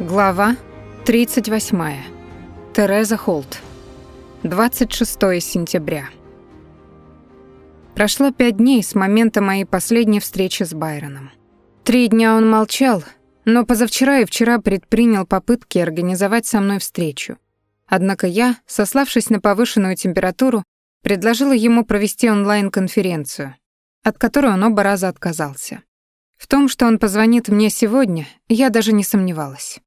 Глава 38. Тереза Холт. 26 сентября. Прошло пять дней с момента моей последней встречи с Байроном. Три дня он молчал, но позавчера и вчера предпринял попытки организовать со мной встречу. Однако я, сославшись на повышенную температуру, предложила ему провести онлайн-конференцию, от которой он оба раза отказался. В том, что он позвонит мне сегодня, я даже не сомневалась.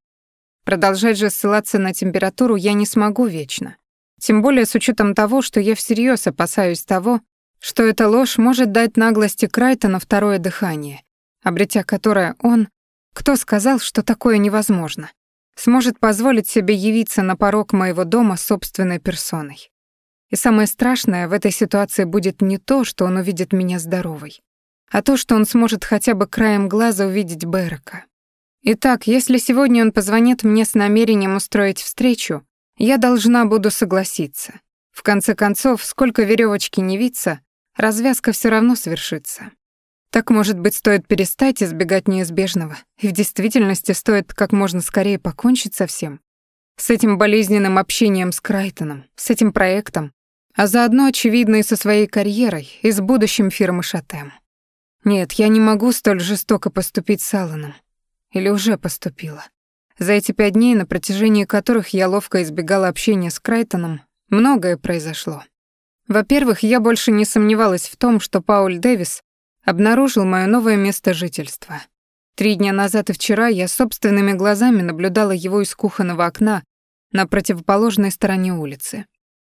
Продолжать же ссылаться на температуру я не смогу вечно. Тем более с учетом того, что я всерьез опасаюсь того, что эта ложь может дать наглости Крайтона второе дыхание, обретя которое он, кто сказал, что такое невозможно, сможет позволить себе явиться на порог моего дома собственной персоной. И самое страшное в этой ситуации будет не то, что он увидит меня здоровой, а то, что он сможет хотя бы краем глаза увидеть Берека. Итак, если сегодня он позвонит мне с намерением устроить встречу, я должна буду согласиться. В конце концов, сколько веревочки не виться, развязка все равно свершится. Так, может быть, стоит перестать избегать неизбежного, и в действительности стоит как можно скорее покончить со всем. С этим болезненным общением с Крайтоном, с этим проектом, а заодно, очевидно, и со своей карьерой, и с будущим фирмы Шатем. Нет, я не могу столь жестоко поступить с Алланом. Или уже поступила. За эти пять дней, на протяжении которых я ловко избегала общения с Крайтоном, многое произошло. Во-первых, я больше не сомневалась в том, что Пауль Дэвис обнаружил моё новое место жительства. Три дня назад и вчера я собственными глазами наблюдала его из кухонного окна на противоположной стороне улицы.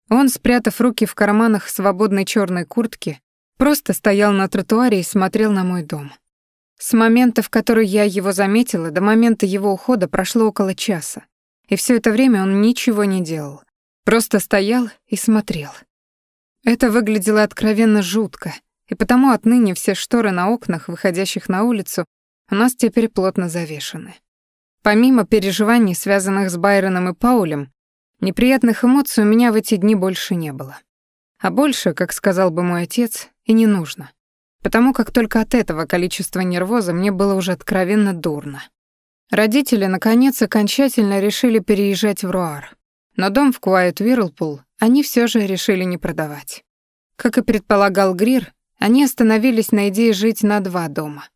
Он, спрятав руки в карманах свободной чёрной куртки, просто стоял на тротуаре и смотрел на мой дом. С момента, в который я его заметила, до момента его ухода прошло около часа. И все это время он ничего не делал. Просто стоял и смотрел. Это выглядело откровенно жутко, и потому отныне все шторы на окнах, выходящих на улицу, у нас теперь плотно завешены. Помимо переживаний, связанных с Байроном и Паулем, неприятных эмоций у меня в эти дни больше не было. А больше, как сказал бы мой отец, и не нужно потому как только от этого количества нервоза мне было уже откровенно дурно. Родители, наконец, окончательно решили переезжать в Руар. Но дом в Куайт Вирлпул они все же решили не продавать. Как и предполагал Грир, они остановились на идее жить на два дома.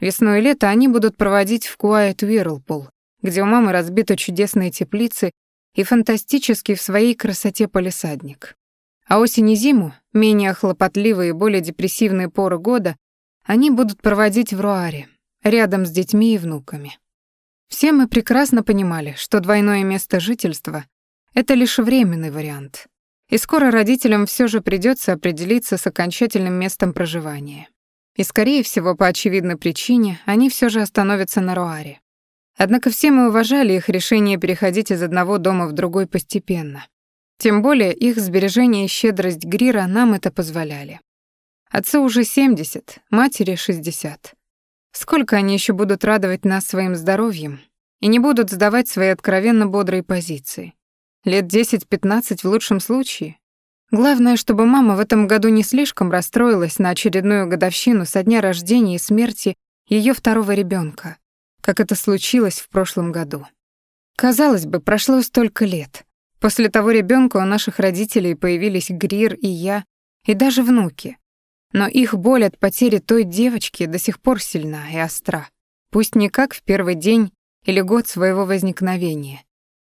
Весну и лето они будут проводить в Куайт Вирлпул, где у мамы разбиты чудесные теплицы и фантастический в своей красоте полисадник. А осень и зиму, менее хлопотливые и более депрессивные поры года, они будут проводить в Руаре, рядом с детьми и внуками. Все мы прекрасно понимали, что двойное место жительства — это лишь временный вариант. И скоро родителям все же придется определиться с окончательным местом проживания. И, скорее всего, по очевидной причине, они все же остановятся на Руаре. Однако все мы уважали их решение переходить из одного дома в другой постепенно. Тем более их сбережения и щедрость Грира нам это позволяли. Отцу уже 70, матери 60. Сколько они еще будут радовать нас своим здоровьем и не будут сдавать свои откровенно бодрые позиции? Лет 10-15 в лучшем случае. Главное, чтобы мама в этом году не слишком расстроилась на очередную годовщину со дня рождения и смерти ее второго ребенка, как это случилось в прошлом году. Казалось бы, прошло столько лет. После того ребенка у наших родителей появились Грир и я, и даже внуки. Но их боль от потери той девочки до сих пор сильна и остра. Пусть не как в первый день или год своего возникновения,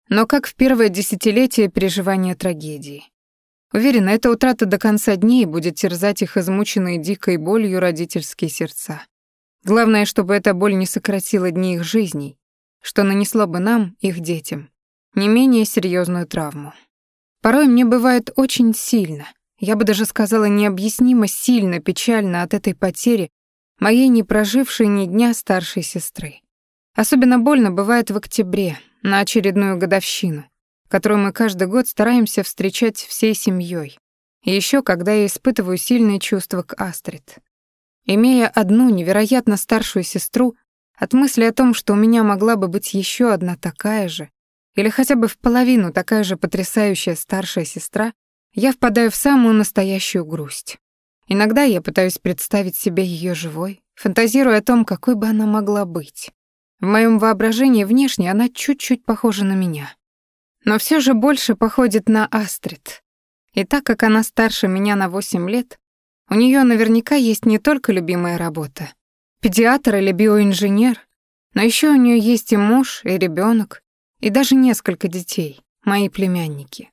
но как в первое десятилетие переживания трагедии. Уверена, эта утрата до конца дней будет терзать их измученные дикой болью родительские сердца. Главное, чтобы эта боль не сократила дни их жизней, что нанесло бы нам, их детям, не менее серьезную травму. Порой мне бывает очень сильно, я бы даже сказала необъяснимо сильно печально от этой потери моей не прожившей ни дня старшей сестры. Особенно больно бывает в октябре, на очередную годовщину, которую мы каждый год стараемся встречать всей семьей. И еще когда я испытываю сильные чувства к Астрид. Имея одну невероятно старшую сестру, от мысли о том, что у меня могла бы быть еще одна такая же, или хотя бы в половину такая же потрясающая старшая сестра, я впадаю в самую настоящую грусть. Иногда я пытаюсь представить себе ее живой, фантазируя о том, какой бы она могла быть. В моем воображении внешне она чуть-чуть похожа на меня. Но все же больше походит на Астрид. И так как она старше меня на 8 лет, у нее наверняка есть не только любимая работа, педиатр или биоинженер, но еще у нее есть и муж, и ребенок, и даже несколько детей, мои племянники.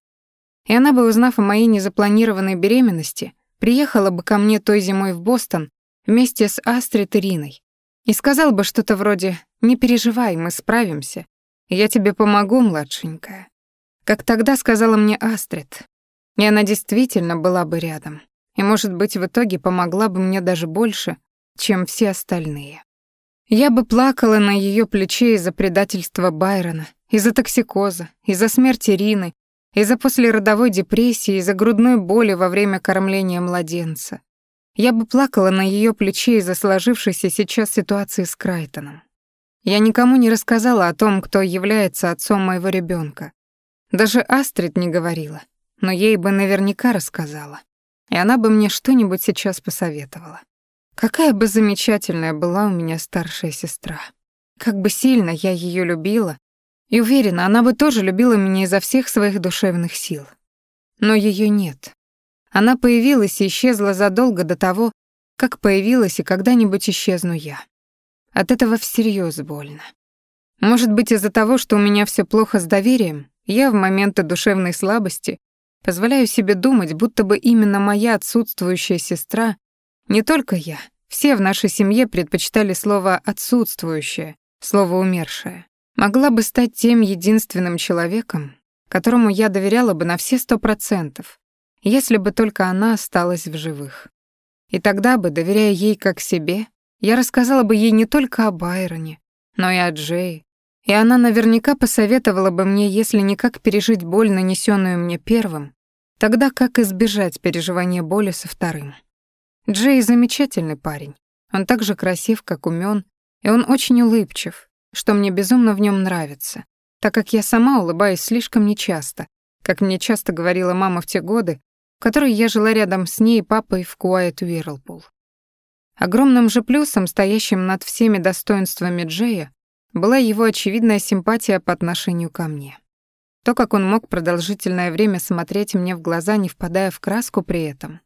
И она бы, узнав о моей незапланированной беременности, приехала бы ко мне той зимой в Бостон вместе с Астрид и Риной и сказала бы что-то вроде «Не переживай, мы справимся, я тебе помогу, младшенькая». Как тогда сказала мне Астрид, и она действительно была бы рядом, и, может быть, в итоге помогла бы мне даже больше, чем все остальные. Я бы плакала на ее плече из-за предательства Байрона, из-за токсикоза, из-за смерти Рины, из-за послеродовой депрессии, из-за грудной боли во время кормления младенца. Я бы плакала на ее плече из-за сложившейся сейчас ситуации с Крайтоном. Я никому не рассказала о том, кто является отцом моего ребенка. Даже Астрид не говорила, но ей бы наверняка рассказала. И она бы мне что-нибудь сейчас посоветовала. Какая бы замечательная была у меня старшая сестра. Как бы сильно я ее любила, и уверена, она бы тоже любила меня изо всех своих душевных сил. Но ее нет. Она появилась и исчезла задолго до того, как появилась и когда-нибудь исчезну я. От этого всерьез больно. Может быть, из-за того, что у меня все плохо с доверием, я в моменты душевной слабости позволяю себе думать, будто бы именно моя отсутствующая сестра не только я. Все в нашей семье предпочитали слово «отсутствующее», слово «умершее». Могла бы стать тем единственным человеком, которому я доверяла бы на все сто процентов, если бы только она осталась в живых. И тогда бы, доверяя ей как себе, я рассказала бы ей не только о Байроне, но и о Джей, и она наверняка посоветовала бы мне, если не как пережить боль, нанесенную мне первым, тогда как избежать переживания боли со вторым. Джей замечательный парень. Он так же красив, как умен, и он очень улыбчив, что мне безумно в нем нравится, так как я сама улыбаюсь слишком нечасто, как мне часто говорила мама в те годы, в которые я жила рядом с ней и папой в Куайт Уирлпул. Огромным же плюсом, стоящим над всеми достоинствами Джея, была его очевидная симпатия по отношению ко мне. То, как он мог продолжительное время смотреть мне в глаза, не впадая в краску при этом,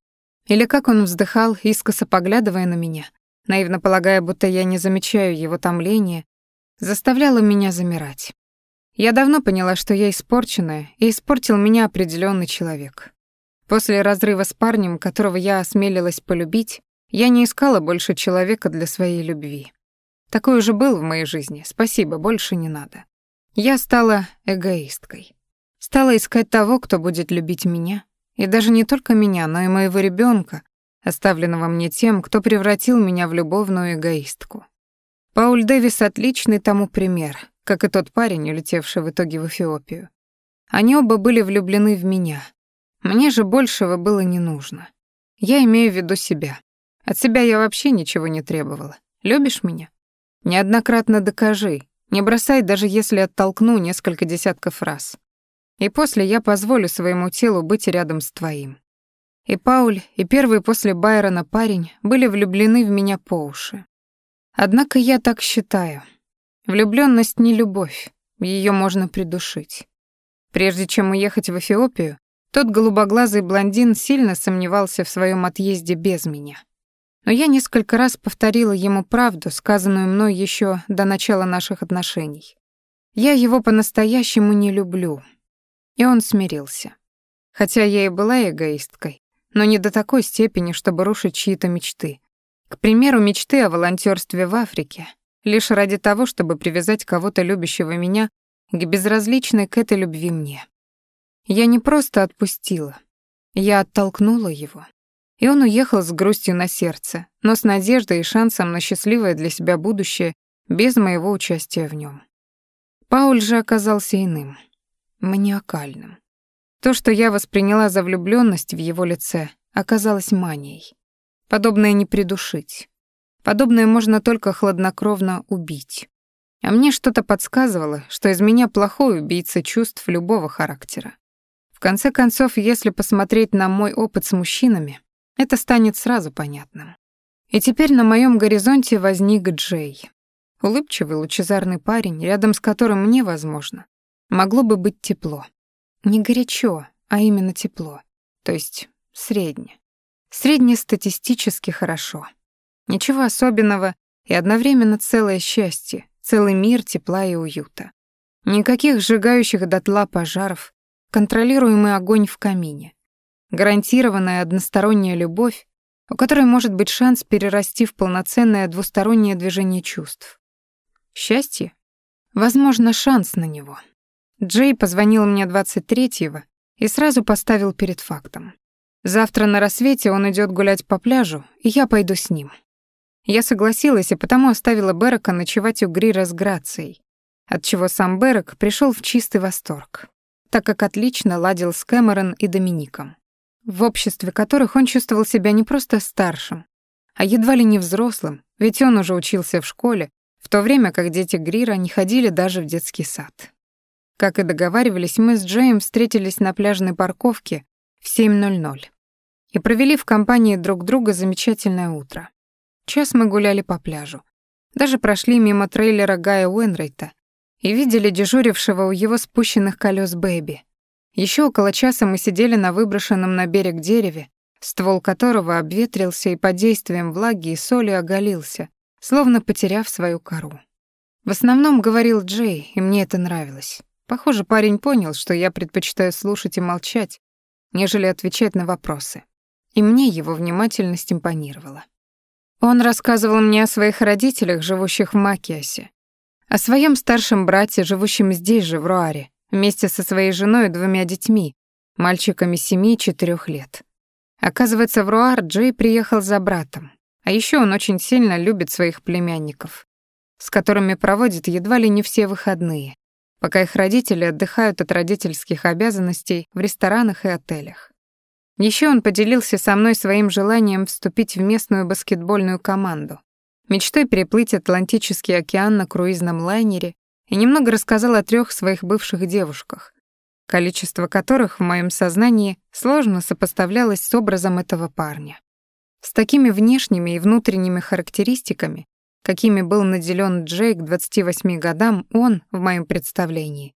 или как он вздыхал, искоса поглядывая на меня, наивно полагая, будто я не замечаю его томления, заставляло меня замирать. Я давно поняла, что я испорченная, и испортил меня определенный человек. После разрыва с парнем, которого я осмелилась полюбить, я не искала больше человека для своей любви. Такой уже был в моей жизни, спасибо, больше не надо. Я стала эгоисткой. Стала искать того, кто будет любить меня, и даже не только меня, но и моего ребенка, оставленного мне тем, кто превратил меня в любовную эгоистку. Пауль Дэвис — отличный тому пример, как и тот парень, улетевший в итоге в Эфиопию. Они оба были влюблены в меня. Мне же большего было не нужно. Я имею в виду себя. От себя я вообще ничего не требовала. Любишь меня? Неоднократно докажи. Не бросай, даже если оттолкну несколько десятков раз. И после я позволю своему телу быть рядом с твоим. И Пауль, и первый после Байрона парень были влюблены в меня по уши. Однако я так считаю. Влюблённость не любовь, её можно придушить. Прежде чем уехать в Эфиопию, тот голубоглазый блондин сильно сомневался в своём отъезде без меня. Но я несколько раз повторила ему правду, сказанную мной ещё до начала наших отношений. Я его по-настоящему не люблю, и он смирился. Хотя я и была эгоисткой, но не до такой степени, чтобы рушить чьи-то мечты. К примеру, мечты о волонтёрстве в Африке, лишь ради того, чтобы привязать кого-то любящего меня к безразличной к этой любви мне. Я не просто отпустила, я оттолкнула его. И он уехал с грустью на сердце, но с надеждой и шансом на счастливое для себя будущее без моего участия в нем. Пауль же оказался иным маниакальным. То, что я восприняла за влюблённость в его лице, оказалось манией. Подобное не придушить. Подобное можно только хладнокровно убить. А мне что-то подсказывало, что из меня плохой убийца чувств любого характера. В конце концов, если посмотреть на мой опыт с мужчинами, это станет сразу понятным. И теперь на моем горизонте возник Джей. Улыбчивый, лучезарный парень, рядом с которым мне, возможно, могло бы быть тепло. Не горячо, а именно тепло. То есть средне. Среднестатистически хорошо. Ничего особенного и одновременно целое счастье, целый мир тепла и уюта. Никаких сжигающих дотла пожаров, контролируемый огонь в камине. Гарантированная односторонняя любовь, у которой может быть шанс перерасти в полноценное двустороннее движение чувств. Счастье? Возможно, шанс на него. Джей позвонил мне 23-го и сразу поставил перед фактом. Завтра на рассвете он идет гулять по пляжу, и я пойду с ним. Я согласилась и потому оставила Берека ночевать у Грира с Грацией, отчего сам Берек пришел в чистый восторг, так как отлично ладил с Кэмерон и Домиником, в обществе которых он чувствовал себя не просто старшим, а едва ли не взрослым, ведь он уже учился в школе в то время как дети Грира не ходили даже в детский сад. Как и договаривались, мы с Джейм встретились на пляжной парковке в 7.00 и провели в компании друг друга замечательное утро. Час мы гуляли по пляжу. Даже прошли мимо трейлера Гая Уэнрейта и видели дежурившего у его спущенных колес Бэби. Еще около часа мы сидели на выброшенном на берег дереве, ствол которого обветрился и под действием влаги и соли оголился, словно потеряв свою кору. В основном говорил Джей, и мне это нравилось. Похоже, парень понял, что я предпочитаю слушать и молчать, нежели отвечать на вопросы. И мне его внимательность импонировала. Он рассказывал мне о своих родителях, живущих в Макиасе, о своем старшем брате, живущем здесь же, в Руаре, вместе со своей женой и двумя детьми, мальчиками семи и четырех лет. Оказывается, в Руар Джей приехал за братом. А еще он очень сильно любит своих племянников, с которыми проводит едва ли не все выходные, пока их родители отдыхают от родительских обязанностей в ресторанах и отелях. Еще он поделился со мной своим желанием вступить в местную баскетбольную команду, мечтой переплыть Атлантический океан на круизном лайнере и немного рассказал о трех своих бывших девушках, количество которых в моем сознании сложно сопоставлялось с образом этого парня. С такими внешними и внутренними характеристиками, какими был наделен Джейк к 28 годам, он, в моем представлении,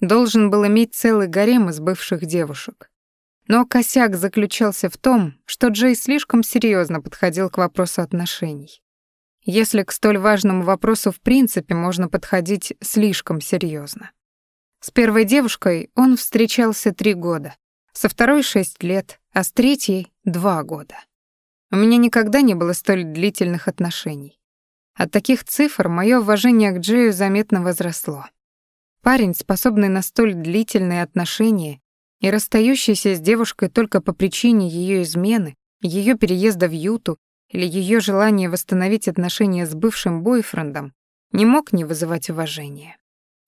должен был иметь целый гарем из бывших девушек. Но косяк заключался в том, что Джей слишком серьезно подходил к вопросу отношений. Если к столь важному вопросу в принципе можно подходить слишком серьезно. С первой девушкой он встречался три года, со второй — шесть лет, а с третьей — два года. У меня никогда не было столь длительных отношений. От таких цифр мое уважение к Джею заметно возросло. Парень, способный на столь длительные отношения и расстающийся с девушкой только по причине ее измены, ее переезда в Юту или ее желания восстановить отношения с бывшим бойфрендом, не мог не вызывать уважения.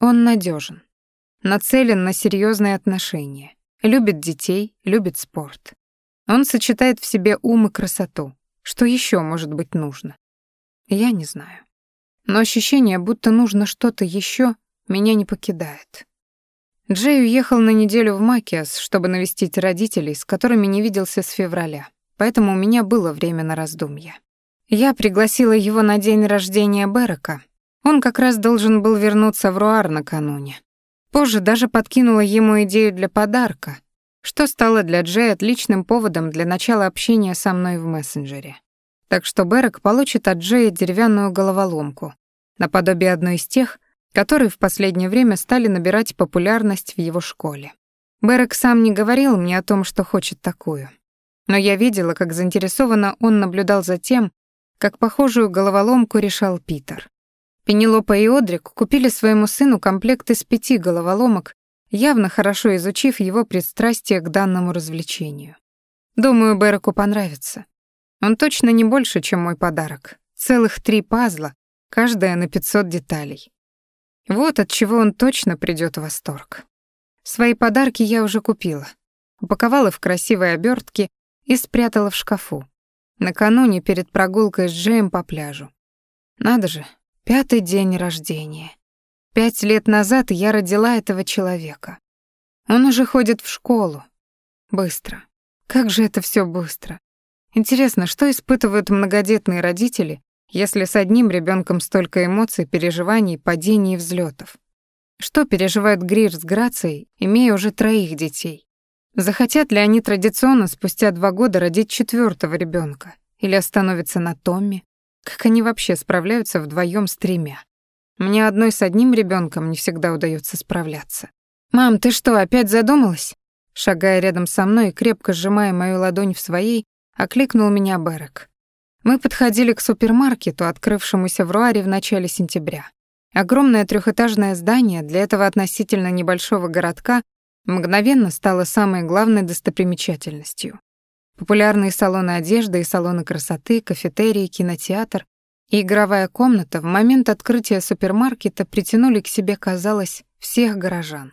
Он надежен, нацелен на серьезные отношения, любит детей, любит спорт. Он сочетает в себе ум и красоту. Что еще может быть нужно? Я не знаю. Но ощущение, будто нужно что-то еще, меня не покидает. Джей уехал на неделю в Макиас, чтобы навестить родителей, с которыми не виделся с февраля, поэтому у меня было время на раздумья. Я пригласила его на день рождения Берека. Он как раз должен был вернуться в Руар накануне. Позже даже подкинула ему идею для подарка, что стало для Джей отличным поводом для начала общения со мной в мессенджере. Так что Берек получит от Джея деревянную головоломку, наподобие одной из тех, которые в последнее время стали набирать популярность в его школе. Берек сам не говорил мне о том, что хочет такую. Но я видела, как заинтересованно он наблюдал за тем, как похожую головоломку решал Питер. Пенелопа и Одрик купили своему сыну комплект из пяти головоломок явно хорошо изучив его пристрастие к данному развлечению. Думаю, Береку понравится. Он точно не больше, чем мой подарок. Целых три пазла, каждая на 500 деталей. Вот от чего он точно придёт в восторг. Свои подарки я уже купила. Упаковала в красивые обертки и спрятала в шкафу. Накануне перед прогулкой с Джеем по пляжу. Надо же, пятый день рождения. Пять лет назад я родила этого человека. Он уже ходит в школу. Быстро. Как же это все быстро. Интересно, что испытывают многодетные родители, если с одним ребенком столько эмоций, переживаний, падений и взлетов? Что переживает Грир с Грацией, имея уже троих детей? Захотят ли они традиционно спустя два года родить четвертого ребенка? Или остановятся на Томми? Как они вообще справляются вдвоем с тремя? Мне одной с одним ребенком не всегда удается справляться. «Мам, ты что, опять задумалась?» Шагая рядом со мной и крепко сжимая мою ладонь в своей, окликнул меня Берек. Мы подходили к супермаркету, открывшемуся в Руаре в начале сентября. Огромное трехэтажное здание для этого относительно небольшого городка мгновенно стало самой главной достопримечательностью. Популярные салоны одежды и салоны красоты, кафетерии, кинотеатр и игровая комната в момент открытия супермаркета притянули к себе, казалось, всех горожан.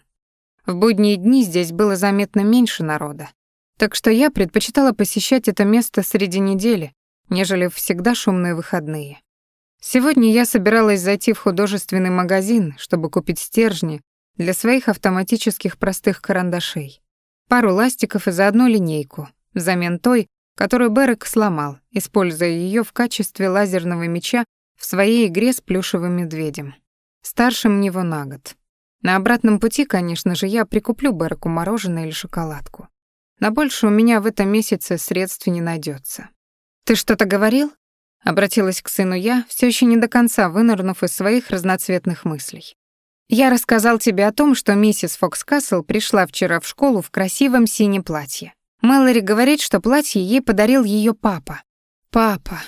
В будние дни здесь было заметно меньше народа, так что я предпочитала посещать это место среди недели, нежели всегда шумные выходные. Сегодня я собиралась зайти в художественный магазин, чтобы купить стержни для своих автоматических простых карандашей, пару ластиков и заодно линейку, взамен той, которую Берек сломал, используя ее в качестве лазерного меча в своей игре с плюшевым медведем. Старшим него на год. На обратном пути, конечно же, я прикуплю Береку мороженое или шоколадку. На больше у меня в этом месяце средств не найдется. «Ты что-то говорил?» Обратилась к сыну я, все еще не до конца вынырнув из своих разноцветных мыслей. «Я рассказал тебе о том, что миссис Фокскасл пришла вчера в школу в красивом синем платье. Мэлори говорит, что платье ей подарил ее папа. Папа.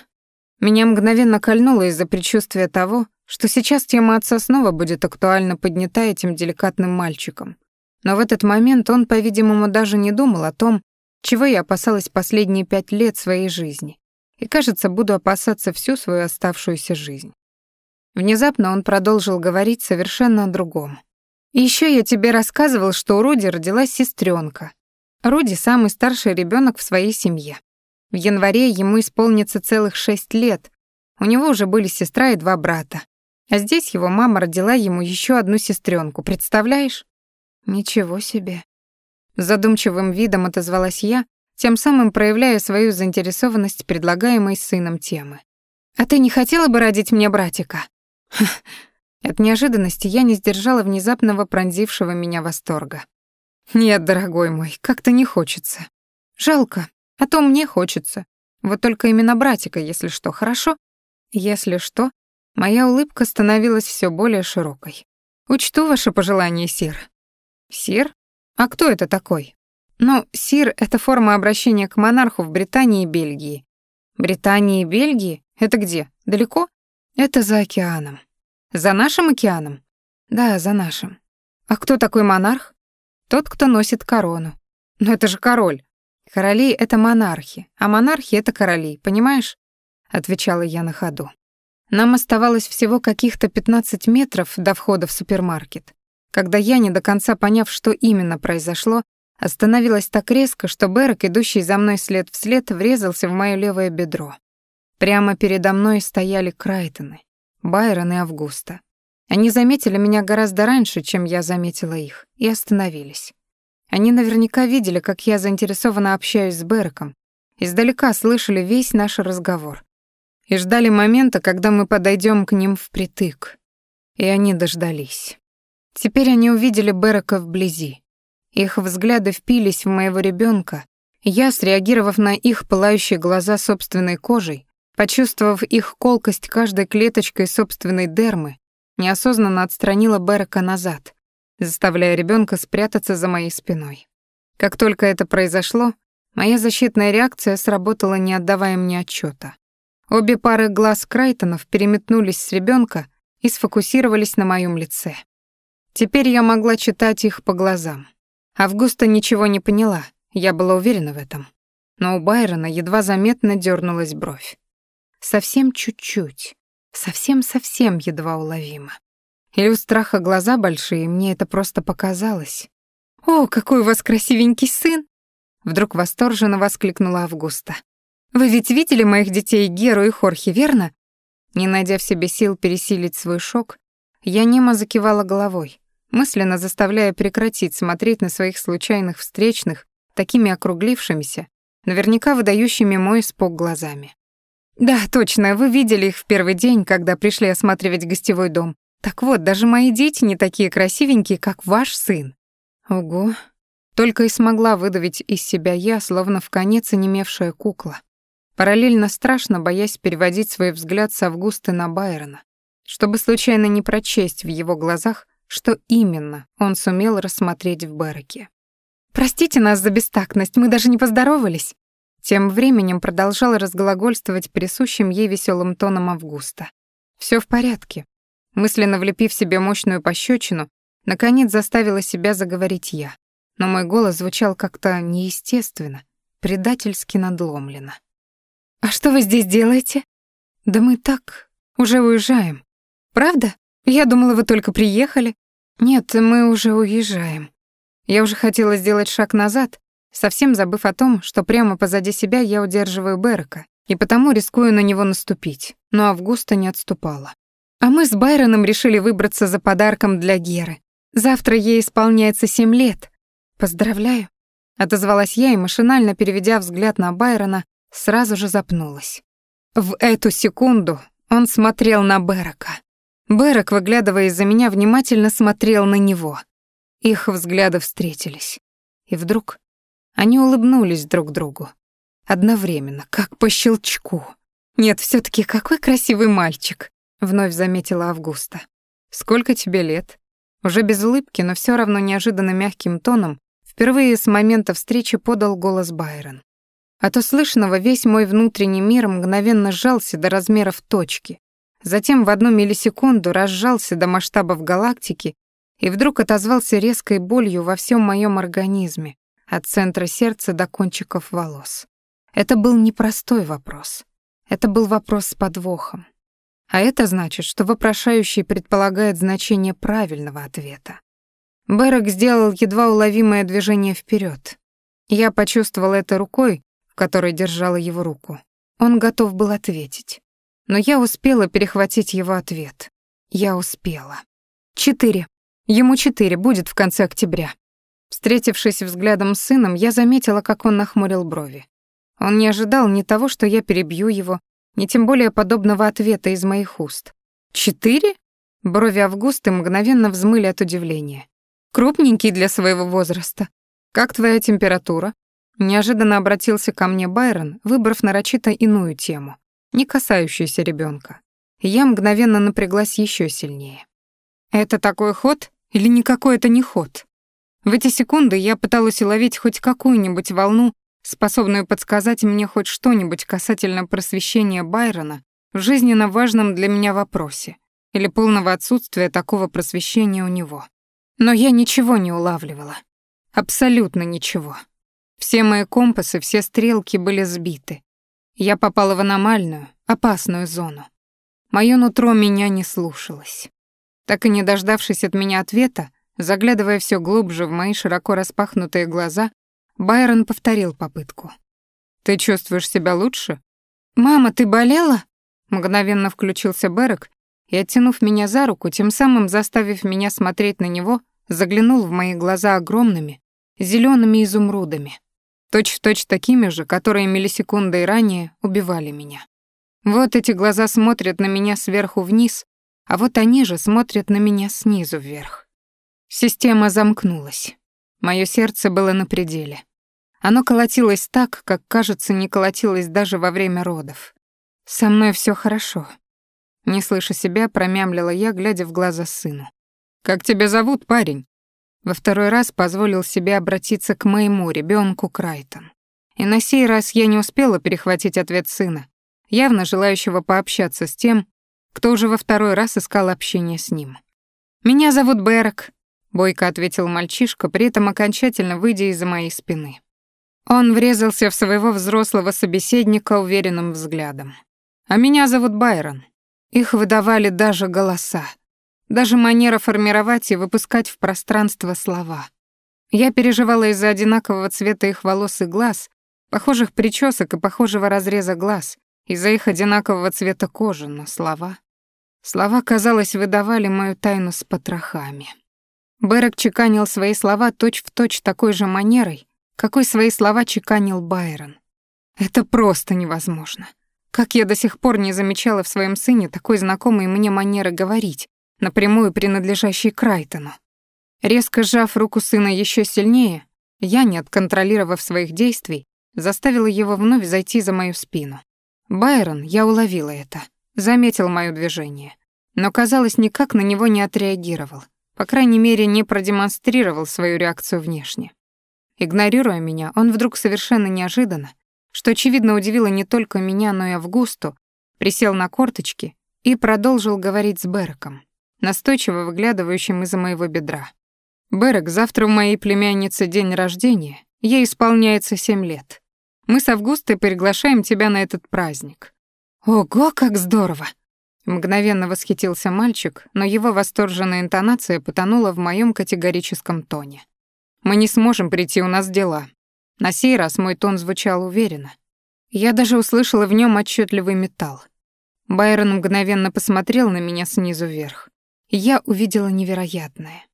Меня мгновенно кольнуло из-за предчувствия того, что сейчас тема отца снова будет актуально поднята этим деликатным мальчиком. Но в этот момент он, по-видимому, даже не думал о том, чего я опасалась последние пять лет своей жизни и, кажется, буду опасаться всю свою оставшуюся жизнь. Внезапно он продолжил говорить совершенно о другом. «И ещё я тебе рассказывал, что у Руди родилась сестренка. Руди — самый старший ребенок в своей семье. В январе ему исполнится целых шесть лет. У него уже были сестра и два брата. А здесь его мама родила ему еще одну сестренку, представляешь? Ничего себе. Задумчивым видом отозвалась я, тем самым проявляя свою заинтересованность предлагаемой сыном темы. «А ты не хотела бы родить мне братика?» От неожиданности я не сдержала внезапного пронзившего меня восторга. «Нет, дорогой мой, как-то не хочется. Жалко, а то мне хочется. Вот только именно братика, если что, хорошо?» «Если что?» Моя улыбка становилась все более широкой. «Учту ваше пожелание, сир». «Сир? А кто это такой?» Ну, сир — это форма обращения к монарху в Британии и Бельгии. Британии и Бельгии? Это где? Далеко? Это за океаном. За нашим океаном? Да, за нашим. А кто такой монарх? Тот, кто носит корону. Но это же король. Короли — это монархи, а монархи — это короли, понимаешь? Отвечала я на ходу. Нам оставалось всего каких-то 15 метров до входа в супермаркет, когда я, не до конца поняв, что именно произошло, Остановилась так резко, что Берек, идущий за мной след в след, врезался в моё левое бедро. Прямо передо мной стояли Крайтоны, Байрон и Августа. Они заметили меня гораздо раньше, чем я заметила их, и остановились. Они наверняка видели, как я заинтересованно общаюсь с Береком, издалека слышали весь наш разговор и ждали момента, когда мы подойдем к ним впритык. И они дождались. Теперь они увидели Берека вблизи. Их взгляды впились в моего ребенка. Я, среагировав на их пылающие глаза собственной кожей, почувствовав их колкость каждой клеточкой собственной дермы, неосознанно отстранила Берека назад, заставляя ребенка спрятаться за моей спиной. Как только это произошло, моя защитная реакция сработала, не отдавая мне отчета. Обе пары глаз Крайтонов переметнулись с ребенка и сфокусировались на моем лице. Теперь я могла читать их по глазам. Августа ничего не поняла, я была уверена в этом. Но у Байрона едва заметно дернулась бровь. Совсем чуть-чуть, совсем-совсем едва уловимо. Или у страха глаза большие, мне это просто показалось. «О, какой у вас красивенький сын!» Вдруг восторженно воскликнула Августа. «Вы ведь видели моих детей Геру и Хорхи, верно?» Не найдя в себе сил пересилить свой шок, я немо закивала головой, мысленно заставляя прекратить смотреть на своих случайных встречных, такими округлившимися, наверняка выдающими мой испуг глазами. Да, точно, вы видели их в первый день, когда пришли осматривать гостевой дом. Так вот, даже мои дети не такие красивенькие, как ваш сын. Ого. Только и смогла выдавить из себя я, словно в конец онемевшая кукла. Параллельно страшно, боясь переводить свой взгляд с Августы на Байрона, чтобы случайно не прочесть в его глазах, что именно он сумел рассмотреть в Береке. «Простите нас за бестактность, мы даже не поздоровались», тем временем продолжала разглагольствовать присущим ей веселым тоном Августа. Все в порядке. Мысленно влепив себе мощную пощечину, наконец заставила себя заговорить я. Но мой голос звучал как-то неестественно, предательски надломленно. «А что вы здесь делаете?» «Да мы так, уже уезжаем». «Правда? Я думала, вы только приехали». «Нет, мы уже уезжаем». Я уже хотела сделать шаг назад, совсем забыв о том, что прямо позади себя я удерживаю Берка, и потому рискую на него наступить, но Августа не отступала. А мы с Байроном решили выбраться за подарком для Геры. Завтра ей исполняется семь лет. Поздравляю. Отозвалась я и, машинально переведя взгляд на Байрона, сразу же запнулась. В эту секунду он смотрел на Берека. Берек, выглядывая из-за меня, внимательно смотрел на него. Их взгляды встретились. И вдруг они улыбнулись друг другу. Одновременно, как по щелчку. «Нет, все таки какой красивый мальчик», — вновь заметила Августа. «Сколько тебе лет?» Уже без улыбки, но все равно неожиданно мягким тоном, впервые с момента встречи подал голос Байрон. От услышанного весь мой внутренний мир мгновенно сжался до размеров точки, затем в одну миллисекунду разжался до масштабов галактики и вдруг отозвался резкой болью во всем моем организме, от центра сердца до кончиков волос. Это был непростой вопрос. Это был вопрос с подвохом. А это значит, что вопрошающий предполагает значение правильного ответа. Берек сделал едва уловимое движение вперед. Я почувствовала это рукой, в которой держала его руку. Он готов был ответить. Но я успела перехватить его ответ. Я успела. Четыре. Ему четыре будет в конце октября. Встретившись взглядом с сыном, я заметила, как он нахмурил брови. Он не ожидал ни того, что я перебью его, ни тем более подобного ответа из моих уст. «Четыре?» Брови Августы мгновенно взмыли от удивления. «Крупненький для своего возраста. Как твоя температура?» Неожиданно обратился ко мне Байрон, выбрав нарочито иную тему, не касающуюся ребенка. Я мгновенно напряглась еще сильнее. «Это такой ход или никакой это не ход?» В эти секунды я пыталась уловить хоть какую-нибудь волну, способную подсказать мне хоть что-нибудь касательно просвещения Байрона в жизненно важном для меня вопросе или полного отсутствия такого просвещения у него. Но я ничего не улавливала. Абсолютно ничего. Все мои компасы, все стрелки были сбиты. Я попала в аномальную, опасную зону. Моё нутро меня не слушалось. Так и не дождавшись от меня ответа, Заглядывая все глубже в мои широко распахнутые глаза, Байрон повторил попытку. «Ты чувствуешь себя лучше?» «Мама, ты болела?» Мгновенно включился Берек и, оттянув меня за руку, тем самым заставив меня смотреть на него, заглянул в мои глаза огромными, зелеными изумрудами, точь-в-точь точь такими же, которые миллисекундой ранее убивали меня. Вот эти глаза смотрят на меня сверху вниз, а вот они же смотрят на меня снизу вверх. Система замкнулась. Моё сердце было на пределе. Оно колотилось так, как, кажется, не колотилось даже во время родов. «Со мной всё хорошо». Не слыша себя, промямлила я, глядя в глаза сыну. «Как тебя зовут, парень?» Во второй раз позволил себе обратиться к моему ребёнку Крайтон. И на сей раз я не успела перехватить ответ сына, явно желающего пообщаться с тем, кто уже во второй раз искал общение с ним. «Меня зовут Берек», бойко ответил мальчишка, при этом окончательно выйдя из-за моей спины. Он врезался в своего взрослого собеседника уверенным взглядом. А меня зовут Байрон. Их выдавали даже голоса, даже манера формировать и выпускать в пространство слова. Я переживала из-за одинакового цвета их волос и глаз, похожих причесок и похожего разреза глаз, из-за их одинакового цвета кожи, но слова... Слова, казалось, выдавали мою тайну с потрохами. Берек чеканил свои слова точь-в-точь точь такой же манерой, какой свои слова чеканил Байрон. Это просто невозможно. Как я до сих пор не замечала в своем сыне такой знакомой мне манеры говорить, напрямую принадлежащей Крайтону. Резко сжав руку сына еще сильнее, я, не отконтролировав своих действий, заставила его вновь зайти за мою спину. Байрон, я уловила это, заметил моё движение, но, казалось, никак на него не отреагировал, по крайней мере, не продемонстрировал свою реакцию внешне. Игнорируя меня, он вдруг совершенно неожиданно, что, очевидно, удивило не только меня, но и Августу, присел на корточки и продолжил говорить с Берком, настойчиво выглядывающим из-за моего бедра. «Берек, завтра у моей племянницы день рождения, ей исполняется семь лет. Мы с Августой приглашаем тебя на этот праздник». «Ого, как здорово!» Мгновенно восхитился мальчик, но его восторженная интонация потонула в моем категорическом тоне. «Мы не сможем прийти, у нас дела». На сей раз мой тон звучал уверенно. Я даже услышала в нем отчетливый металл. Байрон мгновенно посмотрел на меня снизу вверх. Я увидела невероятное.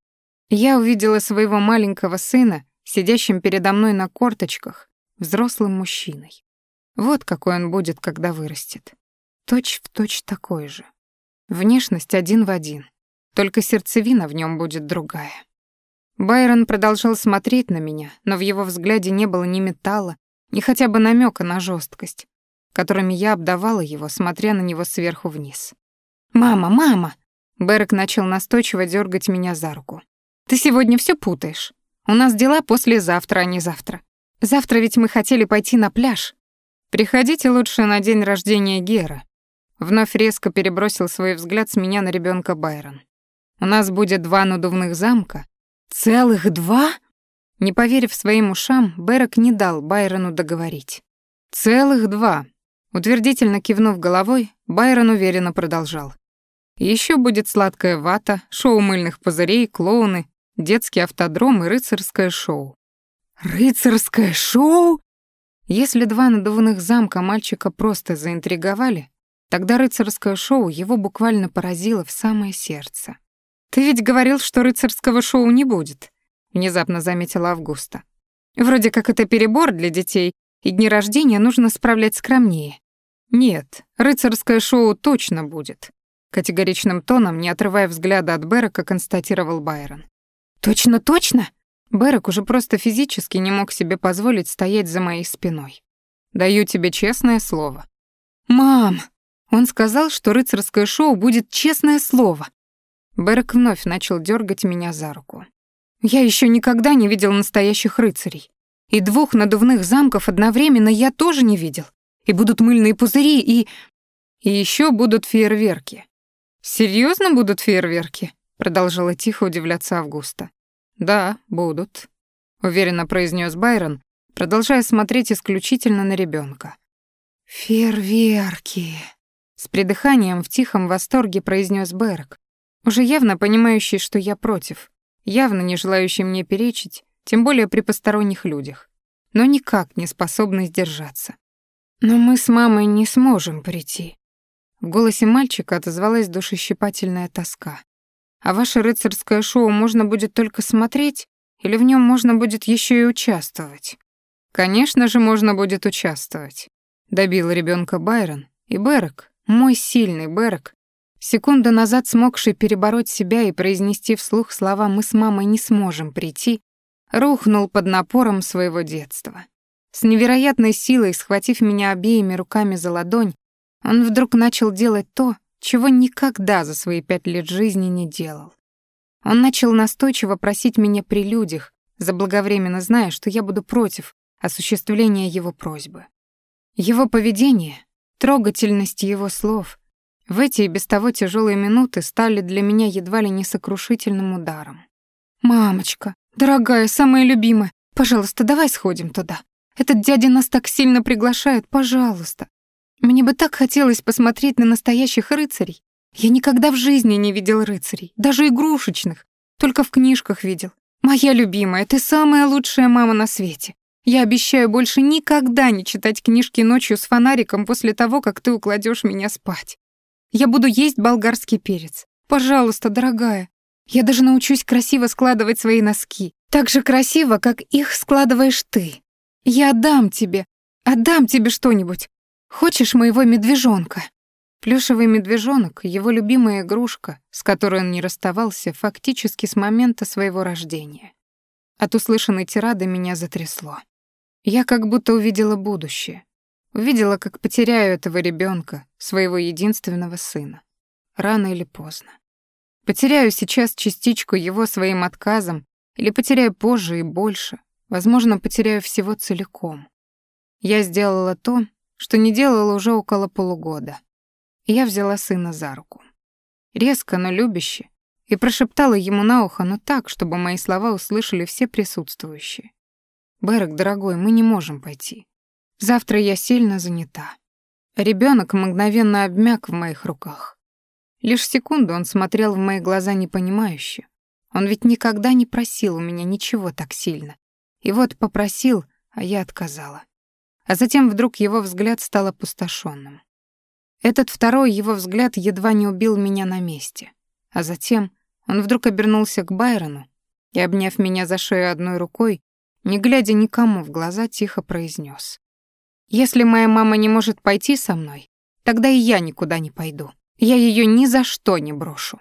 Я увидела своего маленького сына, сидящим передо мной на корточках, взрослым мужчиной. Вот какой он будет, когда вырастет. Точь в точь такой же. Внешность один в один, только сердцевина в нем будет другая. Байрон продолжал смотреть на меня, но в его взгляде не было ни металла, ни хотя бы намека на жесткость, которыми я обдавала его, смотря на него сверху вниз. «Мама, мама!» Берек начал настойчиво дергать меня за руку. «Ты сегодня все путаешь. У нас дела послезавтра, а не завтра. Завтра ведь мы хотели пойти на пляж. Приходите лучше на день рождения Гера. Вновь резко перебросил свой взгляд с меня на ребенка Байрон. У нас будет два надувных замка. Целых два? Не поверив своим ушам, Берек не дал Байрону договорить. Целых два. Утвердительно кивнув головой, Байрон уверенно продолжал. Еще будет сладкая вата, шоу мыльных пузырей, клоуны, детский автодром и рыцарское шоу. Рыцарское шоу? Если два надувных замка мальчика просто заинтриговали, тогда рыцарское шоу его буквально поразило в самое сердце. «Ты ведь говорил, что рыцарского шоу не будет», — внезапно заметила Августа. «Вроде как это перебор для детей, и дни рождения нужно справлять скромнее». «Нет, рыцарское шоу точно будет», — категоричным тоном, не отрывая взгляда от Берека, констатировал Байрон. «Точно-точно?» Берек уже просто физически не мог себе позволить стоять за моей спиной. Даю тебе честное слово. Мам, он сказал, что рыцарское шоу будет честное слово. Берек вновь начал дергать меня за руку. Я еще никогда не видел настоящих рыцарей. И двух надувных замков одновременно я тоже не видел. И будут мыльные пузыри, и... И еще будут фейерверки. Серьезно будут фейерверки? Продолжала тихо удивляться Августа. «Да, будут», — уверенно произнес Байрон, продолжая смотреть исключительно на ребенка. «Фейерверки!» — с придыханием в тихом восторге произнес Берг, уже явно понимающий, что я против, явно не желающий мне перечить, тем более при посторонних людях, но никак не способный сдержаться. «Но мы с мамой не сможем прийти». В голосе мальчика отозвалась душещипательная тоска. А ваше рыцарское шоу можно будет только смотреть или в нем можно будет еще и участвовать? Конечно же, можно будет участвовать. Добил ребенка Байрон, и Берек, мой сильный Берек, секунду назад смогший перебороть себя и произнести вслух слова «мы с мамой не сможем прийти», рухнул под напором своего детства. С невероятной силой, схватив меня обеими руками за ладонь, он вдруг начал делать то, чего никогда за свои пять лет жизни не делал. Он начал настойчиво просить меня при людях, заблаговременно зная, что я буду против осуществления его просьбы. Его поведение, трогательность его слов в эти и без того тяжелые минуты стали для меня едва ли не сокрушительным ударом. «Мамочка, дорогая, самая любимая, пожалуйста, давай сходим туда. Этот дядя нас так сильно приглашает, пожалуйста. Мне бы так хотелось посмотреть на настоящих рыцарей. Я никогда в жизни не видел рыцарей, даже игрушечных, только в книжках видел. Моя любимая, ты самая лучшая мама на свете. Я обещаю больше никогда не читать книжки ночью с фонариком после того, как ты укладешь меня спать. Я буду есть болгарский перец. Пожалуйста, дорогая. Я даже научусь красиво складывать свои носки. Так же красиво, как их складываешь ты. Я отдам тебе, отдам тебе что-нибудь. «Хочешь моего медвежонка?» Плюшевый медвежонок — его любимая игрушка, с которой он не расставался фактически с момента своего рождения. От услышанной тирады меня затрясло. Я как будто увидела будущее. Увидела, как потеряю этого ребенка, своего единственного сына. Рано или поздно. Потеряю сейчас частичку его своим отказом или потеряю позже и больше. Возможно, потеряю всего целиком. Я сделала то, что не делала уже около полугода я взяла сына за руку. Резко, но любяще, и прошептала ему на ухо, но так, чтобы мои слова услышали все присутствующие. «Берек, дорогой, мы не можем пойти. Завтра я сильно занята». Ребенок мгновенно обмяк в моих руках. Лишь секунду он смотрел в мои глаза непонимающе. Он ведь никогда не просил у меня ничего так сильно. И вот попросил, а я отказала. А затем вдруг его взгляд стал опустошенным. Этот второй его взгляд едва не убил меня на месте. А затем он вдруг обернулся к Байрону и, обняв меня за шею одной рукой, не глядя никому в глаза, тихо произнес: «Если моя мама не может пойти со мной, тогда и я никуда не пойду. Я ее ни за что не брошу».